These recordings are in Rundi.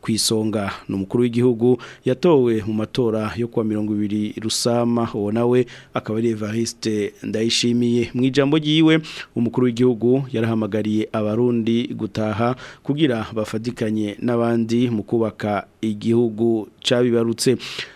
ku isonga ni umukuru w'igihugu yatowe mu matora yo kwa mirongo ibiri rusama uwo nawe akaba ari evariste ndayishimiye mu ijambo ryiwe umukuru w'igihugu yarahamagariye abarundi gutaha kugira bafadikanye n'abandi mu kubaka igihugu cyabibarutse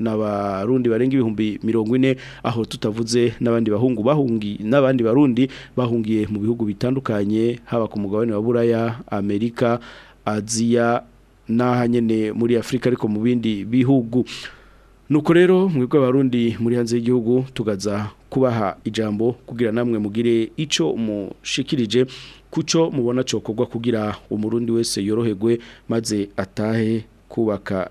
n'abarundi barenga ibihumbi mirongo ine aho tutavuze n'abandi bahungu bahungi n'abandi barundi bahungiye mu bihugu bitandukanye haba ku mugabane wa buraya amerika aziya n'ahanyene muri afurika ariko mu bindi bihugu nuko rero mwebwe abarundi muri hanze y'igihugu tugaza kubaha ijambo kugira namwe mugire icyo mushikirije kuco mubona cokorwa kugira umurundi wese yorohegwe maze atahe kubaka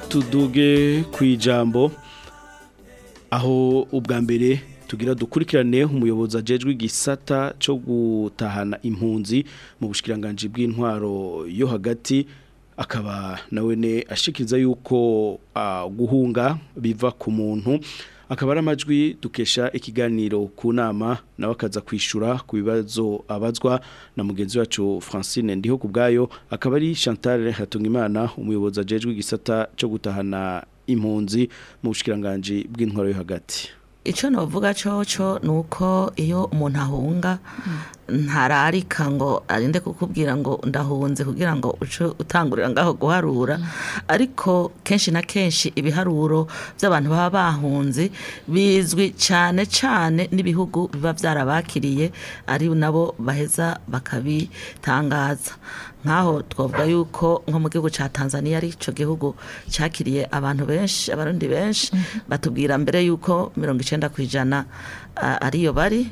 tuduge ku ijambo aho ubwa mbere tugira dukurikirane umuyobozi ajejwe igisata cyo gutahana impunzi mu bushikiranganji bw'intwaro yo hagati akaba ne ashikiriza yuko guhunga biva ku muntu akaba ari amajwi dukesha ikiganiro ku nama nawe akaza kwishyura ku bibazo abazwa na mugenzi wacu francine ndiho ku bwayo akaba ari chantal hatungimana umuyobozi ajejwe igisata cyo gutahana impunzi mu bushikiranganji bw'intwaro yo hagati icyo navuga cyoco ni uko iyo umuntu ahunga ntararika ngo arinde kukubwira ngo ndahunze kugira ngo uce utangurira ngaho guharura ariko kenshi na kenshi ibiharuro by'abantu baba bahunze bizwi cyane cyane n'ibihugu biba byarabakiriye ari nabo baheza bakabitangaza nk'aho twavuga yuko nko mu gihugu cya tanzania ari cyo gihugu cyakiriye abantu benshi abarundi benshi mhm. batubwira mbere y'uko mirongo icyenda ku ijana ariyo bari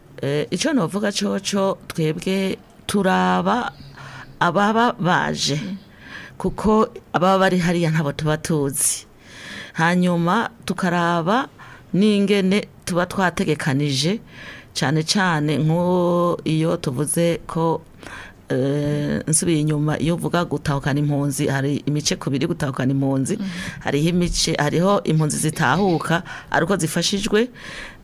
eh, icyo navuga cyoco twebwe turaba ababa baje mm. kuko ababa bari hariya ntabwo tuba tuzi hanyuma tukaraba n'ingene tuba twategekanije cyane cyane nko iyo tuvuze ko eh, nsubiye inyuma iyo uvuga gutahukana impunzi hari imice kubiri biri gutahukana impunzi mm-hmm. hariho imice hariho impunzi zitahuka ari uko zifashijwe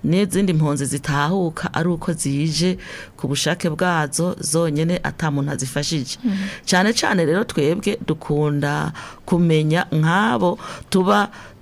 n'izindi mpunzi zitahuka ari uko zije ku bushake bwazo zonyine atamuntu azifashije mm-hmm. cyane cyane rero twebwe dukunda kumenya nk'abo tuba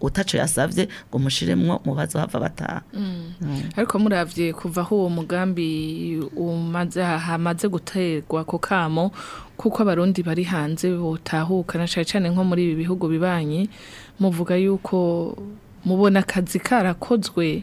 utaco yasabye ngo mushiremwo mubazo hava bataha mm. Mm. ariko murabye kuva aho uwo mugambi hamaze guterwa ku kamo kuko abarundi bari hanze botahuka na cyane cyane nko muri ibi bihugu bibanye muvuga yuko mubona akazi karakozwe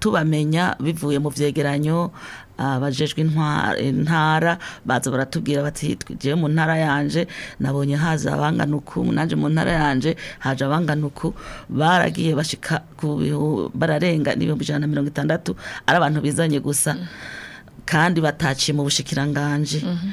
tubamenya bivuye mu byegeranyo ah, abajejwe intara baza baratubwira bati tugiye mu ntara yanje nabonye haza abangana uku nanjye mu ntara yanje haje abangana uku baragiye bashika ku bararenga n'ibihumbi ijana na mirongo itandatu ari abantu bizanye gusa mm. kandi bataciye mu bushikiranganje mm-hmm.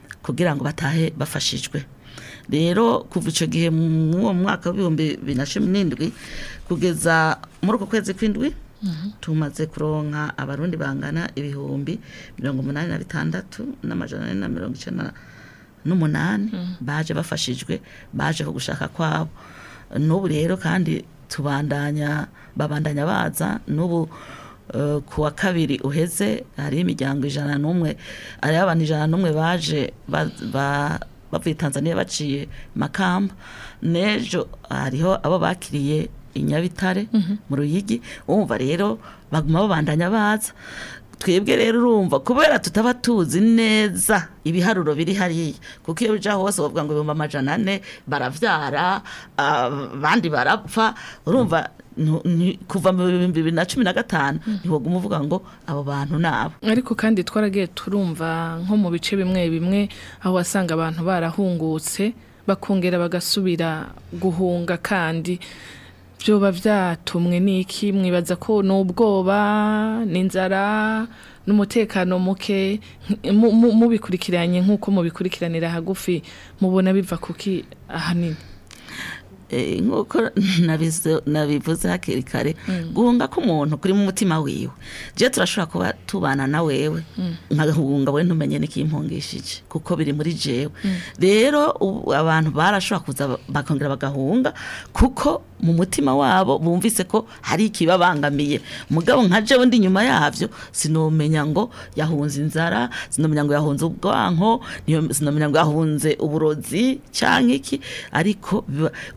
kugira ngo batahe bafashijwe rero kuva icyo gihe mw'uwo mwaka w'ibihumbi bibiri na cumi n'indwi kugeza muri uko kwezi kw'indwi mhm. tumaze kuronka abarundi bangana ibihumbi mirongo umunani na bitandatu n'amajana ane na mirongo icyenda n'umunani mhm. baje bafashijwe baje ku gushaka kwabo n'ubu rero kandi tubandanya babandanya baza n'ubu eh, ku wa kabiri uheze hariho imiryango ijana n'umwe hariho abantu ijana n'umwe baje bavuye tanzania baciye makamba n'ejo hariho abo bakiriye i nyabitare mhm. mu ruyigi wumva rero baguma babandanya baza twebwe rero urumva kubera tutaba tuzi neza ibiharuro biri hariya kuko iyo bijya hose bavuga ngo ibihumbi amajana ane barabyara abandi barapfa urumva kuva mu bihumbi bibiri na cumi na gatanu ntibaguma umuvuga ngo abo bantu ni abo ariko kandi twaragiye turumva nko mu bice bimwe bimwe aho wasanga abantu barahungutse bakongera bagasubira guhunga kandi byoba byatumwe n'iki mwibaza ko n’ubwoba n’inzara, n'umutekano muke mubikurikiranye nk'uko mubikurikiranira hagufi mubona biva kuki ahanini Eh, nk'uko nabivuze hakiri kare mm. guhunga k'umuntu kuri mu mutima wiwe njyewe turashobora kuba tubana na wewe mm. nkagahunga we ntumenye n'ikimpungishije kuko biri muri jewe mm. rero abantu barashobora kuza bakongera bagahunga kuko mu mutima wabo bumvise ko hari ikibabangamiye mugabo nka jewe ndi inyuma yabyo sinomenya ngo yahunze inzara sinomenya ngo yahunze ubwanko sinomenya ngo yahunze uburozi cyangwa iki ariko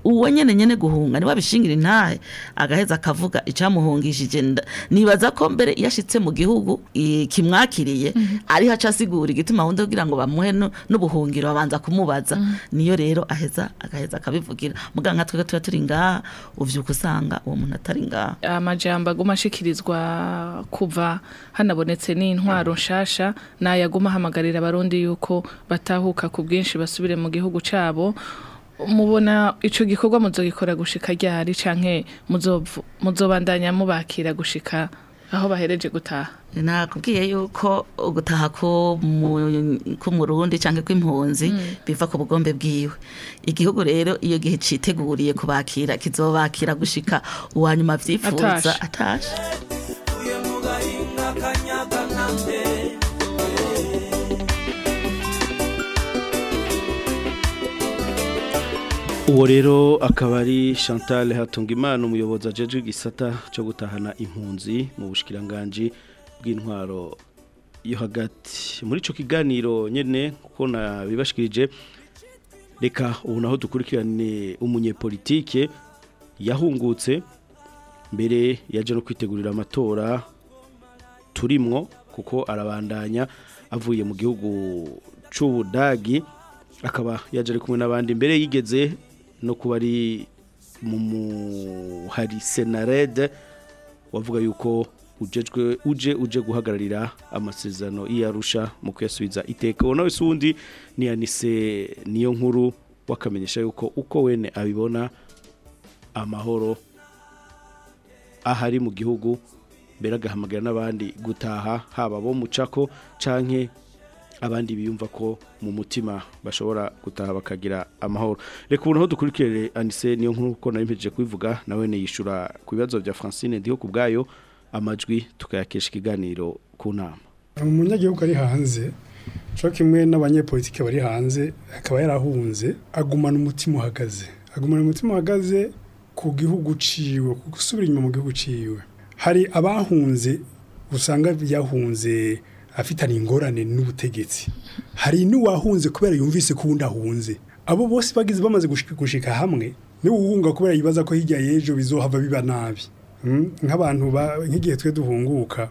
uwo uwe nyine nyine guhunga niba abishingira intahe agaheza akavuga icyamuhungishije nibaza ko mbere iyo mu gihugu kimwakiriye mhm. ariho aca asigura igituma wundi kugira ngo bamuhe n'ubuhungiro babanza kumubaza mhm. niyo rero aheza agaheza akabivugira muganga twe tuba turi ngaha ubyuka usanga uwo muntu atari ngaha ah, amajyamba aguma ashikirizwa kuva hanabonetse n'intwaro mhm. nshasha ni ayaguma ahamagarira abarundi yuko batahuka ku bwinshi basubire mu gihugu cyabo mubona icyo gikorwa muzogikora gushika ryari canke muzobandanya mubakira gushika aho bahereje gutaha nakubwiye yuko gutaha k'umurundi cyangwa kw'impunzi mm. biva ku bugombe bwiwe igihugu rero iyo gihe cyiteguriye kubakira kizobakira gushika uwa nyuma byifuza atashe uwo rero akaba ari chantal hatungimana umuyobozi ajejwe igisata cyo gutahana impunzi mu bushikiranganji bw'intwaro yo hagati muri icyo kiganiro nyine kuko nabibashikirije reka ubu naho dukurikirane umunyepolitike yahungutse mbere yaje no kwitegurira amatora turimwo kuko arabandanya avuye mu gihugu cy'ubudagi akaba yaje ari kumwe n'abandi mbere yigeze no kuba ari mu hari senarede wavuga yuko uje uje guhagararira amasezerano iyarusha mu kwesubiza iteka nawe si uwundi niyanise niyo nkuru wakamenyesha yuko uko wene abibona amahoro ahari mu gihugu mbere agahamagara n'abandi gutaha haba bo mucako canke abandi biyumva ko mu mutima bashobora gutaha bakagira amahoro reka ubu naho dukurikire anise niyo nk'uko nawe mpejeje kubivuga nawe niyishura ku bibazo bya francine ndiho ku bwayo amajwi tukayakesha ikiganiro ku nama umunyagihugu ari hanze cyo kimwe n'abanyepolitike bari hanze akaba yarahunze agumana umutima uhagaze agumana umutima uhagaze ku gihugu uciwe ku gusubira inyuma mu gihugu uciwe hari abahunze usanga byahunze afitanye ingorane n'ubutegetsi hari n'uwahunze kubera yumvise ko undi ahunze abo bose bagize bamaze gushika hamwe niba kubera yibaza ko hirya y'ejo bizohava biba nabi hmm? nk'abantu nk'igihe twe duhunguka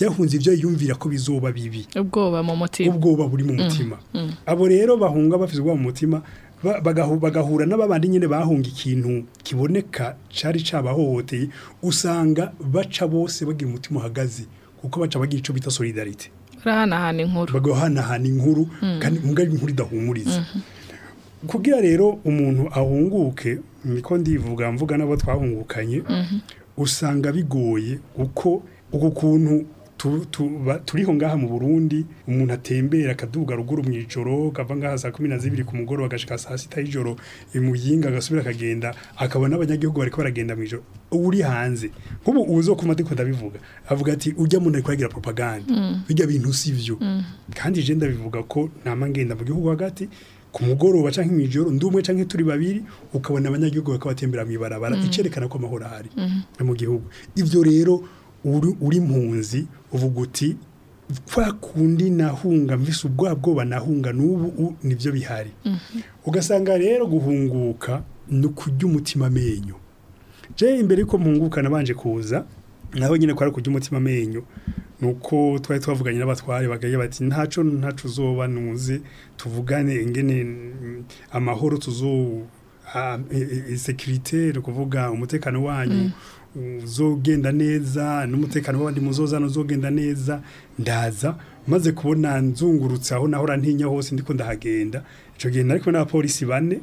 yahunze ibyo yumvira ko bizoba bibi ubwoba mu mutima ubwoba buri mu hmm. mutima hmm. abo rero bahunga bafite ubwoba mu mutima bagahura n'ababandi nyine bahunga ikintu kiboneka cyari cyabahohoteye usanga baca bose bagira umutima uhagaze kuko baca bagira icyo bita solidarite barahanahana inkuru bagahanahana inkuru hmm. kandi ari inkuru idahumuriza hmm. kugira rero umuntu ahunguke niko ndivuga mvuga n'abo twahungukanye hmm. usanga bigoye uko uko ukuntu turiho ngaha mu burundi umuntu atembera akaduga ruguru mu ijoro kava ngaha saa kumi na zibiri ku mugoroba agashika saa sita y'ijoro imuyinga agasubira akagenda akaba n’abanyagihugu bariko baragenda mu ijoro uri hanze nk'ubu uzo ku mategeko ndabivuga avuga ati ujya muntu ariko aragira propaganda mm. bijya bintu sivyo mm. kandi je ndabivuga ko nama ngenda mu gihugu hagati ku mugoroba cyangwa imijoro ndumwe cyangwa turi babiri ukabona abanyagihugu bakabatembera mu ibarabara mm. icerekana ko amahoro ahari mu gihugu ivyo rero uri mpunzi uvuga uti kwa kundi nahunga mvise ubwoba bwoba nahunga n'ubu nibyo bihari mhm. ugasanga rero guhunguka ni ukujya umutima amenyo jya imbere yuko muhunguka nabanje kuza naho nyine kwari kujya umutima amenyo ni uko twari twavuganye n'abatware bagaye bati ntacu ntacu uzoba ntuzi tuvugane ingene mm, amahoro tuzo ah, sekirite ni ukuvuga umutekano wanyu mm. zogenda neza n'umutekano w'abandi muzozano zogenda neza ndaza maze kubona nzungurutse aho nahora ntinya hose ndiko ndahagenda icyo gihe nari kumwe n'abapolisi bane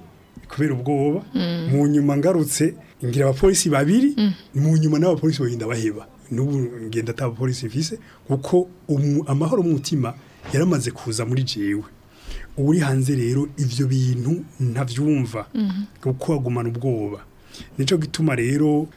kubera ubwoba mm. mu nyuma ngarutse ngira abapolisi babiri mm. mu nyuma n'abapolisi bagenda baheba n'ubu ngenda atabapolisi mfise kuko amahoro mutima yaramaze kuza muri jewe uri hanze rero ibyo bintu ntabyumva mm-hmm. kuko agumana ubwoba nico gituma rero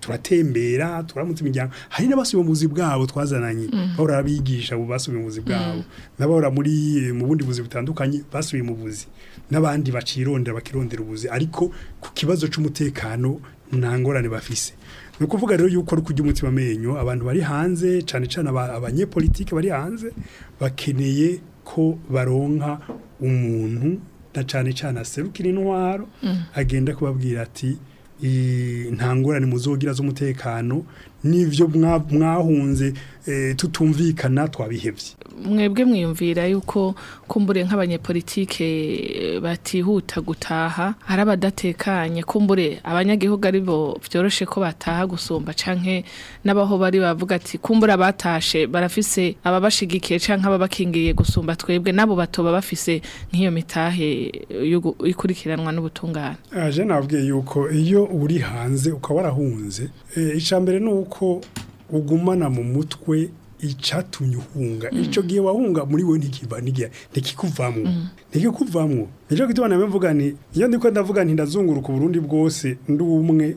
turatembera turamutse imiryango hari n'abasubiye mu buzima bwabo twazananye mm. bahora abigisha basubiye mu buzima bwabo mm. n'abahora eh, mu bundi buzi butandukanye basubiye mu buzi n'abandi bakirondera bakirondera ubuzi ariko ku kibazo cy'umutekano nta bafise ni ukuvuga rero yuko ari ukujya umutima amenyo abantu bari hanze cyane cyane abanyepolitike bari hanze bakeneye ko baronka umuntu na cyane cyane aserukira intwaro mm. agenda kubabwira ati nta ngorane muzogira z'umutekano n'ibyo mwahunze Eh, tutumvikana twabihebye mwebwe mwiyumvira yuko kumbure nk'abanyepolitike eh, batihuta gutaha hari abadatekanye kumbure abanyagihugu ari bo byoroshe ko bataha gusumba canke n'abaho bari bavuga ati kumbure abatashe barafise ababashigikiye canke ababakingiye gusumba twebwe nabo batoba bafise nk'iyo mitahe ikurikiranwa n'ubutungane aje ah, nabwiye yuko iyo uri hanze ukaba warahunze eh, icambere nuko ugumana mu mutwe icatumye uhunga mm. icyo gihe wahunga muri we ntikikuvamwo mm. ntikikuvamwo nicyo gituma nawe mvuga ni iyo ndiko ndavuga nti ntidazunguruka uburundi bwose ndi umwe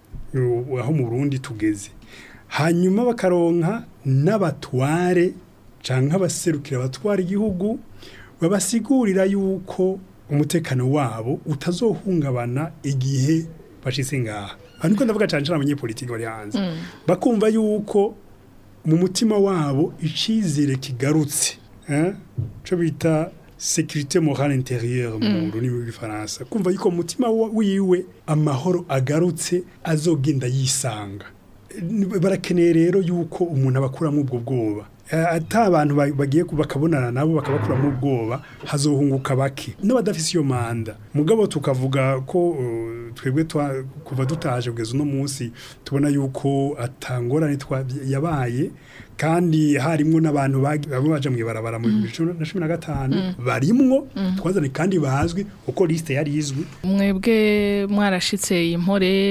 aho mu burundi tugeze hanyuma bakaronka n'abatware cyangwa abaserukira abatwara igihugu babasigurira yuko umutekano wabo utazohungabana igihe bashyize ngaha aha niko ndavuga cyane cyane abanyepolitiki bari hanze mm. bakumva yuko mu mutima wabo icyizere kigarutse eh? cyo bita sekirite morale intérieure mu hmm. rurimi rw'ifaransa kumva yuko umutima wiwe amahoro agarutse azogenda yisanga barakeneye rero yuko umuntu abakuramo ubwo bwoba eh, ata abantu bagiye bakabonana nabo bakabakuramo ubwoba hazohunguka bake n'abadafise iyo manda mugabo tukavuga ko eh, twebwe kuva dutaje kugeza uno munsi tubona yuko atangorane yabaye kandi harimo n'abantu baje mu ibarabara mu bihumbi bibiri na cumi na gatanu mm. barimwo mm. twazanye kandi bazwi kuko lisite yari izwi mwebwe mwarashyitse iyi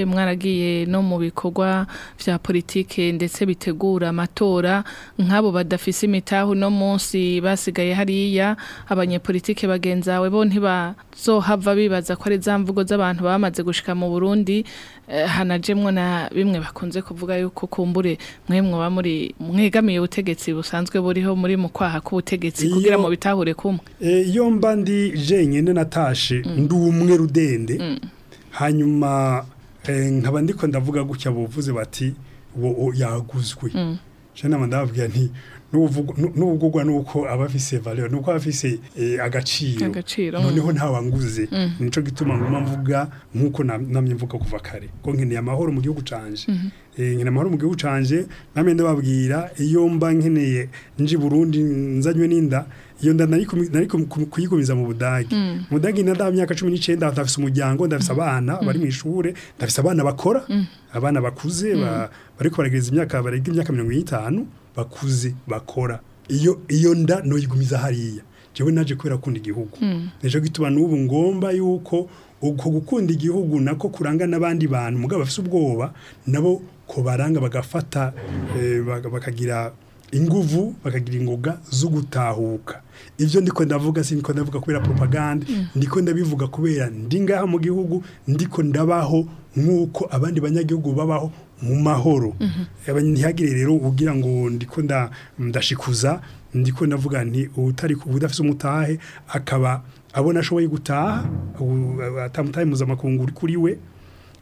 mwaragiye no mu bikorwa bya politiki ndetse bitegura amatora nk'abo badafise imitahu no munsi basigaye hariya abanyepolitike bagenzawe bo ntibazohava bibaza ko ari za mvugo z'abantu bamaze gushika mu burundi eh, hanajemwo na bimwe bakunze kuvuga yuko kumbure mwemwe mwaba muri mwe bwegamiye ubutegetsi busanzwe buriho muri mukwaha kwaha k'ubutegetsi kugira ngo bitahure kumwe eh, iyo mba ndi jenyine natashe mm. ndi umwe rudende mm. hanyuma eh, nkaba ndiko ndavuga gutya buvuze bati yaguzwe mm. nshya nama ndababwira nti n'ubugurwa nuko aba afise valeur nuko aba afise eh, agaciro noneho ntawanguze mm. nico gituma nguma mm. mvuga nkuko namye mvuga kuva kare ko nkeneye amahoro mu gihugu canje mm-hmm. eh, nkeneye amahoro mu gihugu canje namye ndababwira iyo mba nkeneye nji Burundi nzanywe n'inda iyo nda nari kuyigumiza mu budage hmm. mu budage nda myaka cumi n'icyenda ndafise umuryango ndafise hmm. abana hmm. bari mu ishuri ndafise abana bakora abana bakuze bari kubaragiriza imyaka barega imyaka mirongo itanu bakuze bakora iyo iyo nda noyigumiza hariya jewe naje kubera kunda igihugu nejo gituba n'ubu ngomba yuko uko gukunda igihugu nako kuranga n'abandi bantu mugabo bafite ubwoba nabo ko baranga bagafata eh, bakagira inguvu bakagira ingoga zo gutahuka ibyo ndiko ndavuga si ndiko ndavuga kubera propaganda ndiko ndabivuga kubera ndi ngaha mu gihugu ndiko ndabaho nk'uko abandi banyagihugu babaho mu mahoro ntihagire rero ugira ngo ndiko ndashikuza ndiko ndavuga nti utari udafite umutahe akaba abona ashoboye gutaha atamutahe mpuzamakungu uri kuri we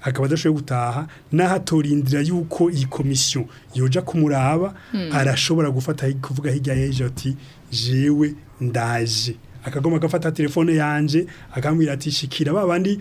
akaba adashoboye gutaha n'aho atorindira yuko iyi komisiyo yoja kumuraba hmm. arashobora gufata kuvuga hirya y'ejo ati jewe ndaje akagoma agafata telefone yanjye akambwira ati shikira ba bandi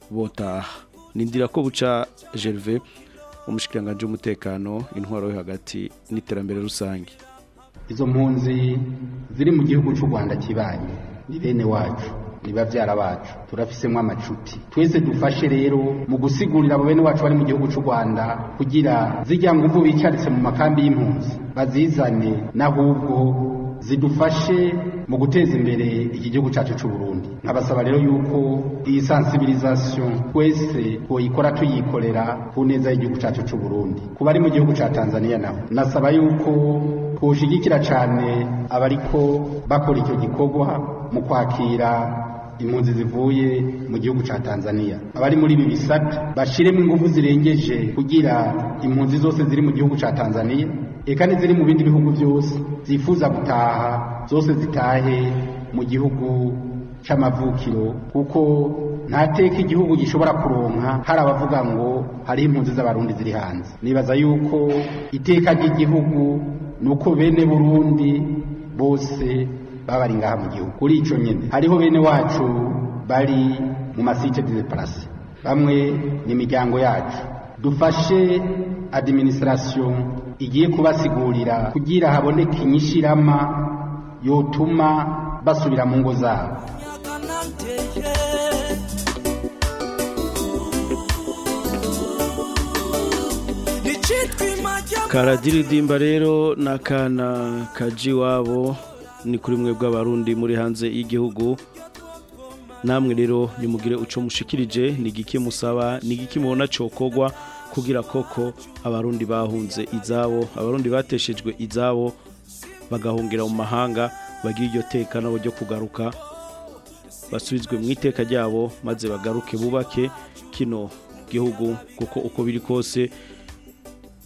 botaha nindira ko buca gerve umushyikiranganje w'umutekano intwaro yo hagati n'iterambere rusange izo mpunzi ziri mu gihugu cy'u rwanda kibaye ni bene wacu ni babyara bacu turafisemo amacuti twese dufashe rero mu gusigurira abo bene wacu bari mu gihugu cy'u Rwanda kugira zijya nguvu bicaritse mu makambi y'impunzi bazizane n'ahubwo zidufashe mu guteza imbere iki gihugu cyacu cy'u Burundi nkabasaba rero yuko iyi sensibilisation twese tuyikora tuyikorera ku neza y'igihugu cyacu cy'u Burundi kuba bari mu gihugu cya Tanzania naho nasaba yuko twushyigikira cyane abariko bakora icyo gikorwa mu kwakira impunzi zivuye mu gihugu cya Tanzania abari muri ibi bisata bashiremo ingufu zirengeje kugira impunzi zose ziri mu gihugu cya Tanzania eka n'iziri mu bindi bihugu byose zifuza gutaha zose zitahe mu gihugu cy'amavukiro kuko nta igihugu gishobora kuronka hari abavuga ngo hari impunzi z'abarundi ziri hanze nibaza yuko iteka ry'igihugu ni uko bene burundi bose babari ngaha mu gihugu kuri icyo nyine hariho bene wacu bari mu masite de parasi bamwe n'imiryango yacu dufashe adiminisitirasiyo igiye kubasigurira kugira haboneke inyishirama yotuma basubira mu ngo zabo karadiridimba rero n'akana kaji iwabo ni kuri mwe bw'abarundi muri hanze y'igihugu namwe rero nimugire uco mushikirije ni giki musaba ni giki mubona cokogwa kugira koko abarundi bahunze izabo abarundi bateshejwe izabo bagahungira mu mahanga bagira iryo teka nabo ryo kugaruka basubizwe mu iteka ryabo maze bagaruke bubake kino gihugu kuko uko biri kose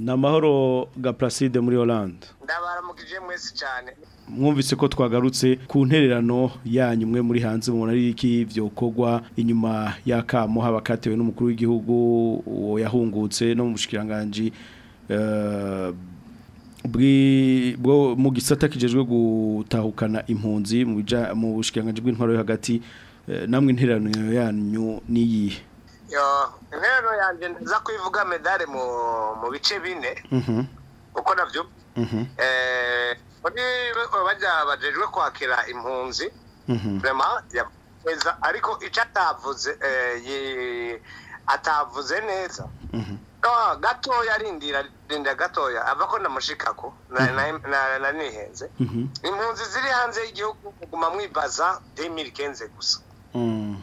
ni amahoro ga placide muri oranje ndabaramukije mwese cyane mwumvise ko twagarutse ku ntererano yanyu mwe muri hanze mu ari iki byokorwa inyuma ya haba katewe n'umukuru w'igihugu yahungutse no mu bushikiranganji eh, bwo mu gisata kijejwe gutahukana impunzi mu bushikanganje bw'intwaro yo hagati eh, namwe interano yanyu niyihe interano yanjye nza kuyivuga medale mu bice bine mhm. uko nabyo mhm. eh, eh, bajya bajejwe kwakira impunzi mhm. rema ariko icyo atavuze atavuze neza gatoya arindira rinda gatoya ava ko namushikako nanihenze mhm. mhm. impunzi ziri hanze y'igihugu kuguma mwibaza demirikenze gusa mm.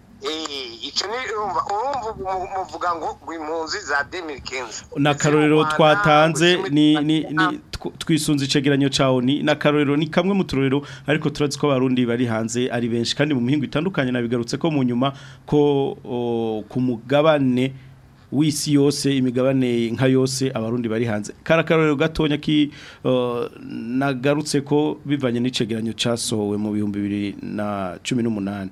Eh, icyo ni urumva muvuga ngo impunzi za demirikenzi ni akarorero twatanze twisunze icegeranyo cyawe ni akarorero ni kamwe mu turorero ariko turazi ko abarundi bari hanze ari benshi kandi mu mihingo itandukanye nabigarutse ko mu nyuma ko ku w'isi yose imigabane nka yose abarundi bari hanze karakarorero gatonya ki nagarutse ko bivanye n'icegeranyo cyasohowe mu bihumbi bibiri na cumi n'umunani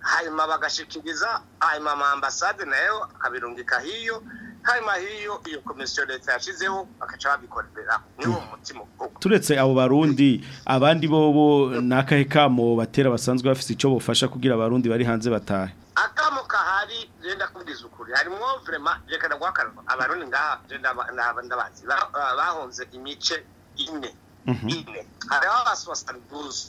hanyuma bagashikiriza hanyuma amambasade nayo akabirungika hiyo hiyo iyo komisiyo leta yashyizeho bagaca babikorera niwo mutima uvuga turetse abo barundi abandi bobo n'akahe kamo batera basanzwe bafite icyo bufasha kugira abarundi bari hanze batahe akamo kahari renda kubwiza ukuri harimo vrema reka ndagwakarwa abarundi ngaha ndabazi bahonze imice ine mhm. ine hariho abaswasanduzu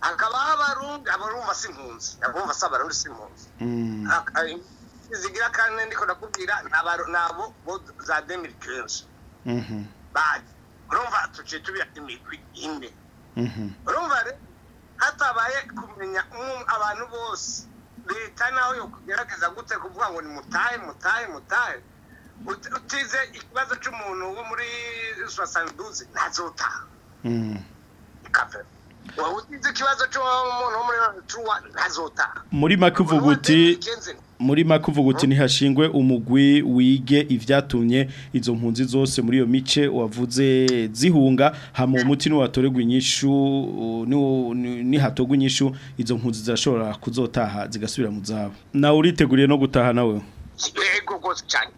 hakabaho mhm. abarundi abarumva si impunzi abumva si abarundi si impunzi mm. eh, zigira kandi ndiko ndakubwira nabo bo za demiri kenshi Mm-hmm. bazi urumva tuciye tubira imigwi ine urumva mm-hmm. hatabaye kumenya um, abantu bose leta naho yogerageza gute kuvuga ngo ni mutahe mutahe mutahe utize ikibazo cy'umuntu wo muri swasanduze ntazutaha mm-hmm. utize ikibazo cy'umuntu wo muri turuwa ntazotaha muri make muri make uvuga uti hashingwe umugwi wige ibyatumye izo mpunzi zose muri iyo mice wavuze zihunga hama umuti niwatorerwa inyishu nihatogwa inyishu izo mpunzi zirashobora kuzotaha zigasubira mu zabo nawe uriteguriye no gutaha nawe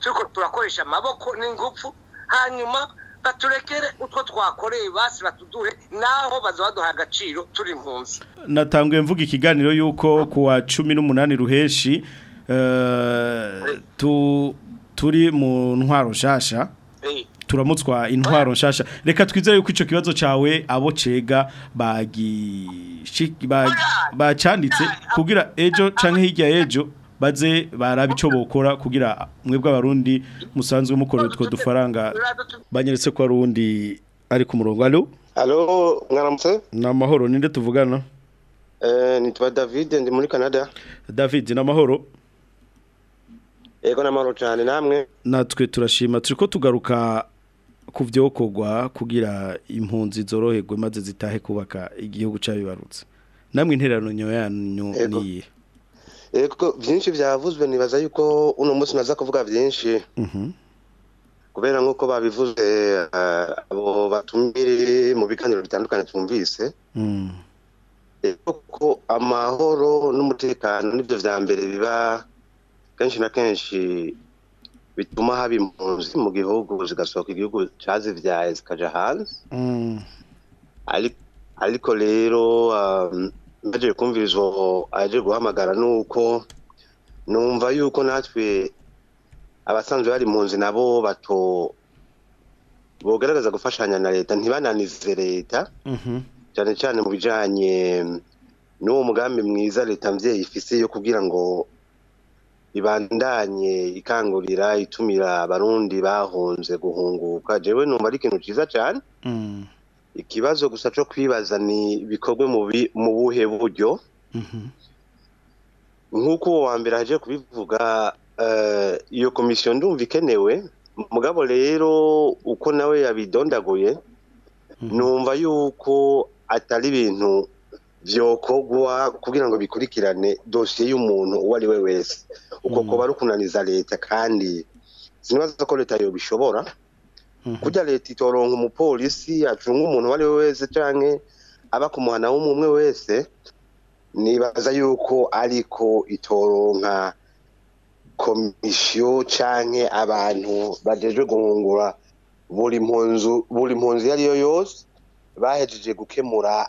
turi turakoresha amaboko n'ingufu hanyuma baturekere utwo twakoreye basi batuduhe naho baduha agaciro turi munsi natanguye mvuga ikiganiro yuko ku wa cumi n'umunani ruheshi turi mu ntwaro nshyashya turamutswa intwaro nshasha reka twizere yuko icyo kibazo cyawe abo cega bagi bacanditse kugira ejo cyangwa hirya y'ejo baze baraba icyo bokora kugira mwebwe abarundi musanzwe mukorera utwo dufaranga banyeretse ko ari uwundi ari ku murongo alo alo mwaramutse ni ninde tuvugana eh, nitwa david ndi muri canada david ni amahoro yego cyane namwe natwe turashima turi ko tugaruka ku byokogwa kugira impunzi zoroherwe maze zitahe kubaka igihugu cy'abibarutse namwe interano yanyu niye eko eh, byinshi byavuzwe nibaza yuko uno munsi naza kuvuga byinshi mhm. kubera nk'uko babivuze eh, abo batumire mu biganiro bitandukanye twumvise mm. eh, kuko amahoro n'umutekano nibyo bya mbere biba kenshi na kenshi bituma haba impunzi mu gihugu zigasohoka igihugu cyazibyaye zikajya hanze mm. ariko rero um, nagiye kumvira izo aje guhamagara ni uko numva yuko natwe abasanzwe bari impunzi nabo bato bugaragaza gufashanya na leta ntibananize leta mm-hmm. cyane cyane mu bijyanye n'uwo mugambi mwiza leta mvyeyi ifise yo kugira ngo ibandanye ikangurira itumira abarundi bahunze guhunguka jewe numva ari ikintu ciza cyane mm. ikibazo gusa cyo kwibaza ni bikorwe mu buhe buryo mm-hmm. nk'uko uwo wa mbere aje kubivuga eh, iyo komisiyo ndumva ikenewe mugabo rero uko nawe yabidondaguye mm-hmm. numva yuko atari ibintu byokorwa kugira ngo bikurikirane dosiye y'umuntu uwo ari we wese uko mm. kuba ari ukunaniza leta kandi sinibaza ko leta yobishobora mm-hmm. kujya leta itoronka umupolisi acunga umuntu uwo ari we wese cyangwa aba ku muhana w'umwe wese nibaza yuko ariko itoronka komisiyo cyangwa abantu bagejwe guhungura buri mpunzi iyo ari yo yose bahejeje gukemura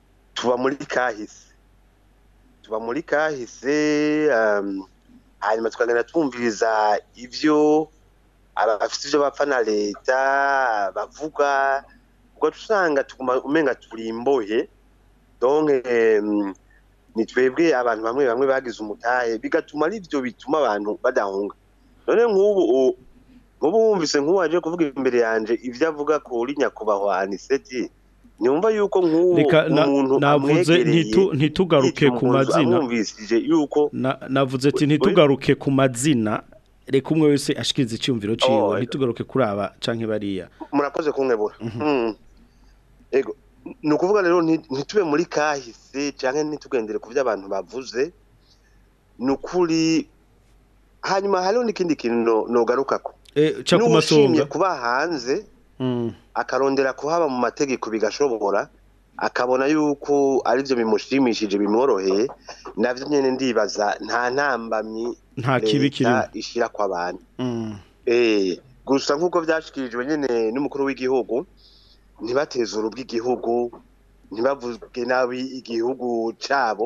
tuba muri kahise tuba muri kahise um, hanyuma tukaganira twumviriza ibyo abafite ibyo bapfa na leta bavuga ugasanga tuguma umenga turimboye donke um, ni twebwe abantu bamwe bamwe bagize umutahe bigatuma ari byo bituma abantu badahunga none nk'ubu nk'ubu wumvise nk'uwaje kuvuga imbere yanjye ibyo avuga kuri nyakubahwa aniseti nyumva yuko nk'umuntu amwegereye ntitugaruke ku mazina yuko navuze ati ntitugaruke ku mazina reka umwe wese ashikiriza icyumviro ciwe ntitugaruke kuri aba canke bariya murakoze kunkebura mhm. hmm. ni ukuvuga rero ntitube muri kahise cyangwa ntitugendere ku byo abantu bavuze ni ukuri hanyuma hariho n'ikindi kintu nogaruka ko eh, ni ubushimye kuba hanze mm. akarondera kuhaba mu mategeko bigashobora akabona yuko ari byo bimushimishije bimworoheye nabyo nyine ndibaza nta ntambamyi leta ishyira ku bantu mm. eh, gusa nk'uko byashyikirijwe nyine n'umukuru w'igihugu ntibateze bw'igihugu ntibavuge nabi igihugu cyabo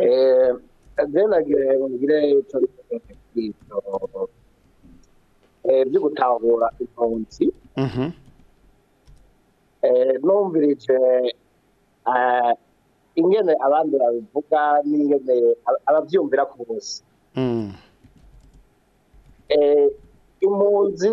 eee mbere gire mbere byo eh, gutahura impunzi numvirije ingene abandi babivuga n'ingene ababyumvira ku bose impunzi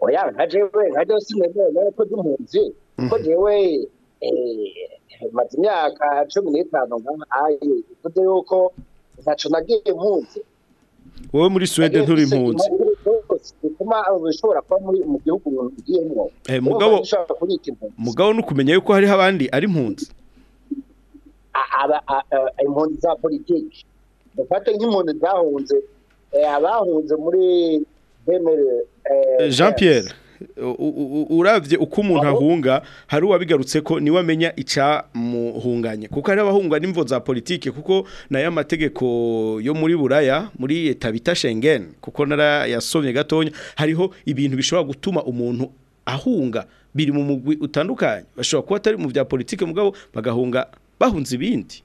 oya nka jewe nka byose ko ndi ko jewe maze imyaka cumi n'itanu nk'ayo bivuze yuko ntaco nagiye impunzi wowe muri Sweden nturi impunzi bituma bishobora kuba mu gihugu ugiyemwo mugabo mugabo nukumenya yuko hariho abandi ari impunzi impunzi za politiki dufate nk'impunzi zahunze abahunze muri Eh, eh, jean pierre urabye uko umuntu ahunga hari uwabigarutse ko niwe amenya icyamuhunganye kuko hari abahungwa n'imvo za politiki kuko nayo amategeko yo muri buraya muri leta bita shengeni kuko narayasomye gatonya hariho ibintu bishobora gutuma umuntu ahunga biri mu mugwi utandukanye bashobora kuba atari mu bya politiki mugabo bagahunga bahunze ibindi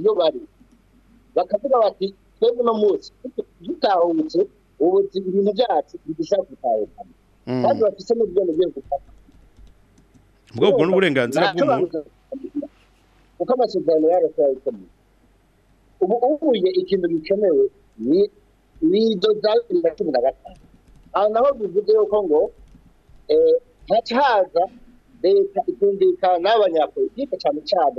iyo bari bakavuga bati twebwe uno munsi dutahutse ibintu byacu bidushaka gutahukana kandi bafite n'ubwo bigiye gufata ubwoko n'uburenganzira bw'umuntu kuko amasezerano yarasayikomeye ubu ubuye ikintu gikenewe ni ni doza cumi na gatanu aho naho bivuze yuko ngo eh, haca haza leta itumvikana n'abanyapolitike cyane cyane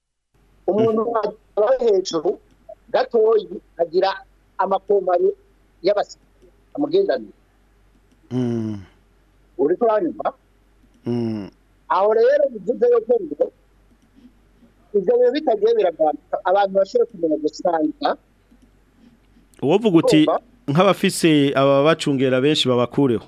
umuntu mhm. ari hejuru gatoyi agira amakompanyi y'abasirikare amugendanira mm. uri turanyuma mm. aho rero bivuze yuko ngo ibyo bintu bitagiye biragabanuka abantu bashobora kumenya gusangira uwo uti nk'abafise ababacungera benshi babakureho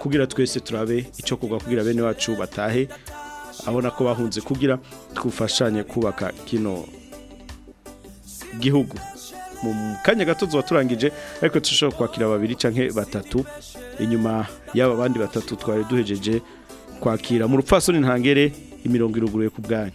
kugira twese turabe icyo kugwa kugira bene wacu batahe abona ko bahunze kugira twufashanye kubaka kino gihugu mu kanya gato tuba ariko dushobora kwakira babiri canke batatu inyuma y'aba bandi batatu twari duhejeje kwakira mu ni ntangere imirongo iruguruye ku bwanyu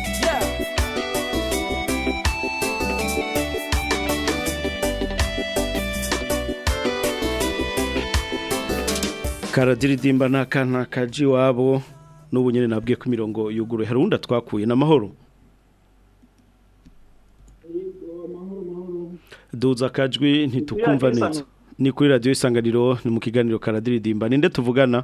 karadiridimba n'akana kaji wabo n'ubu nyine nabwiye ko imirongo yuguruye hari uwundi twakuye n'amahoro duza akajwi ntitukumva neza ni kuri radio isanganiro ni mu kiganiro karadiridimba ninde tuvugana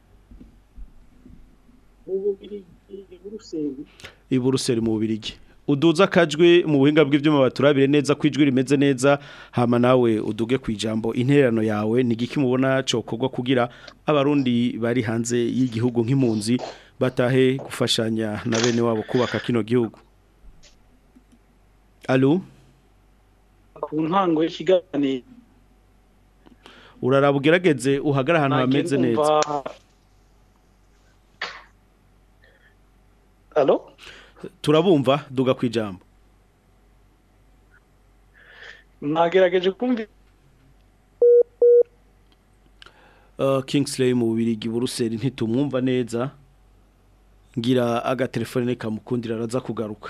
mu bubiri iburuseri iburuseri mu bubiri uduza akajwi mu buhinga bw'ibyuma baturabire neza ku ijwi rimeze neza hama nawe uduge ku ijambo intererano yawe ntigike mubona cokogwa kugira abarundi bari hanze y'igihugu nk'impunzi batahe gufashanya na bene wabo kubaka kino gihugu alo ku ntango y'ikiganiro uraraba ugerageze uhagara ahantu hameze neza turabumva duga ku ijambo nagerageje kumva uh, kingsley mu bubirigi buruseli ntitumwumva neza ngira agatelefone kamukundira araza kugaruka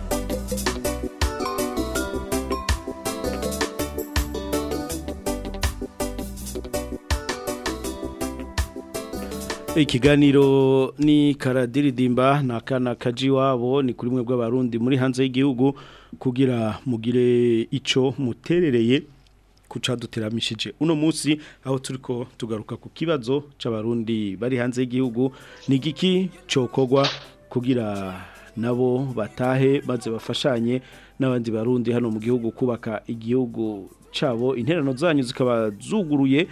ikiganiro ni karadiridimba na kana kajiwabo ni kuri mwe bw'abarundi muri hanze y'igihugu kugira mugire ico muterereye kuca duteramishije uno munsi aho turiko tugaruka ku kibazo c'abarundi bari hanze y'igihugu ni giki cokogwa kugira nabo batahe baze bafashanye n'abandi barundi hano mu gihugu kubaka igihugu cabo interano zanyu zikaba zuguruye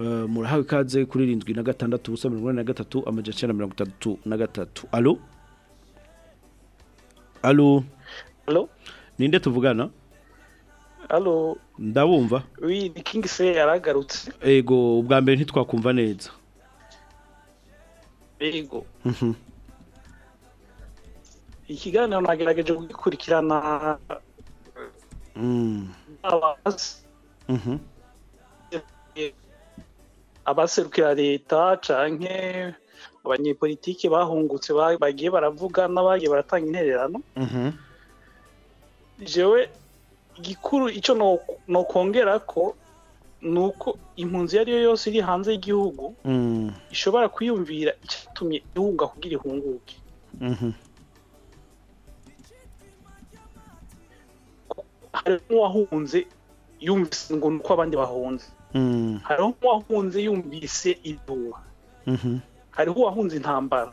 Eh, murahawe ikaze kuri irindwi na gatandatu ubusa mirongo inani na gatatu amajana na mirongo itatu na gatatu alo alo alo ninde tuvugana alo ndabumva ni kingi se yaragarutse yego ubwa mbere ntitwakumva neza yego mhm. ikiganiro nagerageje gukurikirana mm. abazi mhm. abaserukira leta canke abanyepolitike bahungutse bagiye baravuga n'abagiye baratanga intererano mm-hmm. jewe gikuru icyo nokongera ko ni uko impunzi iyo ari yo yose iri hanze y'igihugu mm. ishobora kwiyumvira icyatumye ihunga kugira ihunguke mm-hmm. hari n'uwahunze yumvise ngo ni uko abandi bahunze Mm-hmm. hariho uwahunze yumvise izuba mm-hmm. hariho uwahunze intambara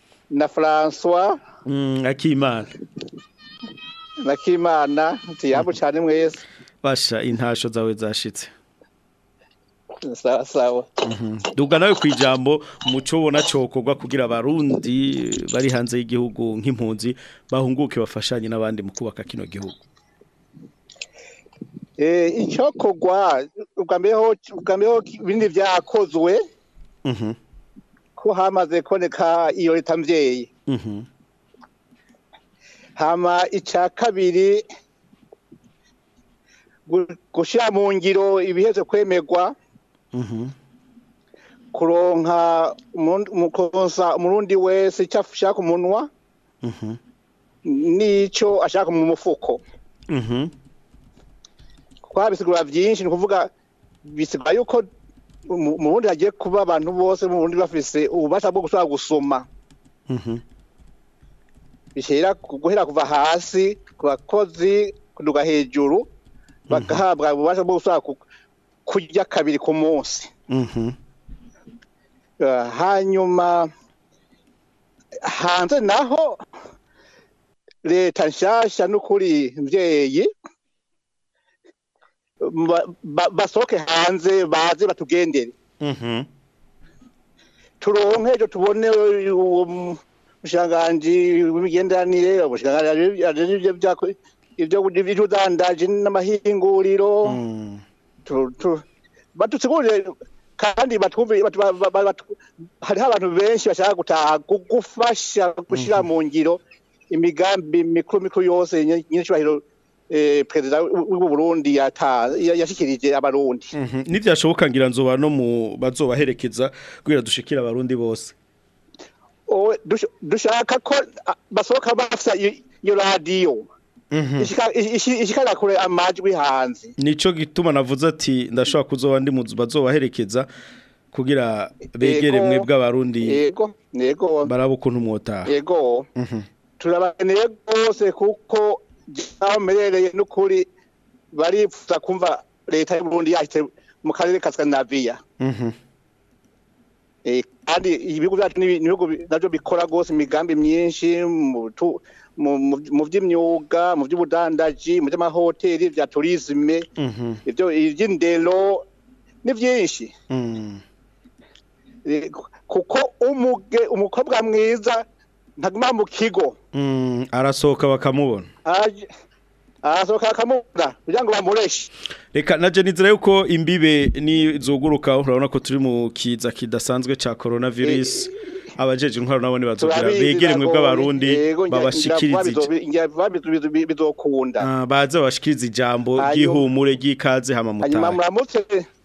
na François mm, akimana na kimana cyane mwese basha intasho zawe zashitse sawa sawa mhm. duga nawe ku ijambo umuco ubona cokorwa kugira abarundi bari hanze y'igihugu nk'impunzi bahunguke bafashanye n'abandi mu kubaka kino gihugu eh, icyokorwa ubwa mbere bindi byakozwe mhm. ko hamaze koneka iyo leta mbyeyi mhm. hama icya kabiri gushyira mu ngiro ibihezo kwemegwa Mm-hmm. kuronka umurundi wese icyo ashaka umunwa mm-hmm. n'icyo ashaka mu mufuko mm-hmm. kuko bisigura byinshi ni ukuvuga bisigura yuko umurundi hagiye kuba abantu bose mu murundi bafise ububasha bwo gushobora gusoma bishyira guhera kuva hasi ku bakozi kuduga hejuru bagahabwa ububasha bwo gushobora kurya kabiri ku munsi hanyuma hanze naho leta nshyashya n'ukuri mbyeyi basohoke hanze baze batugendere turonke ejo tubone uwo mushikiranganji w'imigenderanire ibyo udandaje n'amahinguriro badusigurire kandi batwumvire hariho abantu benshi bashaka gutaha gufasha gushyira mhm. mu ngiro imigambi mikuru mikuru yose nyinshibahiro eh, perezida w'u Burundi yashyikirije abarundi mhm. ntibyashoboka ngira nzoba no mu bazobaherekeza kubera dushikira abarundi bose dushaka ko basohoka bafite iyo radiyo Mhm. ishikara kure amajwi hanze nico gituma navuze ati ndashaka kuzoba ndi muzu bazobaherekeza kugira begere mwe bw'abarundi yego yego barabo kuntu mwota yego mhm. turabaneye rwose kuko aho n'ukuri baripfuza kumva leta y'uburundi yahite mu karere ka Scandinavia mhm. eh, kandi ibihugu byacu n'ibihugu nabyo bikora rwose imigambi myinshi mu by'imyuga mu by'ubudandaji mu by'amahoteli bya turizme mhm. ibyo iby'indero ni byinshi mm. eh, kuko umukobwa mwiza ntaguma mu kigo mm, arasohoka bakamubona asohoka akamubona kugira ngo bamureshe reka na je yuko imbibe ni zoguruka urabona ko turi mu kiza kidasanzwe ca coronavirus e, abajeje inkorano batubwira begere mwe bw'abarundi babashikirize bizokunda ah, baze babashikirize ijambo ry'ihumure ry'ikaze hama mutara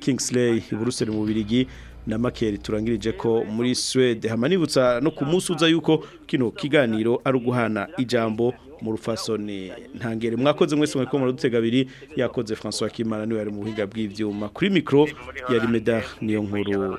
Kingsley i mu Bubiligi na makeri turangirije ko muri Suède hamanibutsa no kumusuza yuko kino kiganiro ari uguhana ijambo mu rufasoni ntangere mwakoze mwese mweko muradutega abiri yakoze François Kimana niwe ari mu buhinga bw'ivyuma kuri micro yari Medar niyo nkuru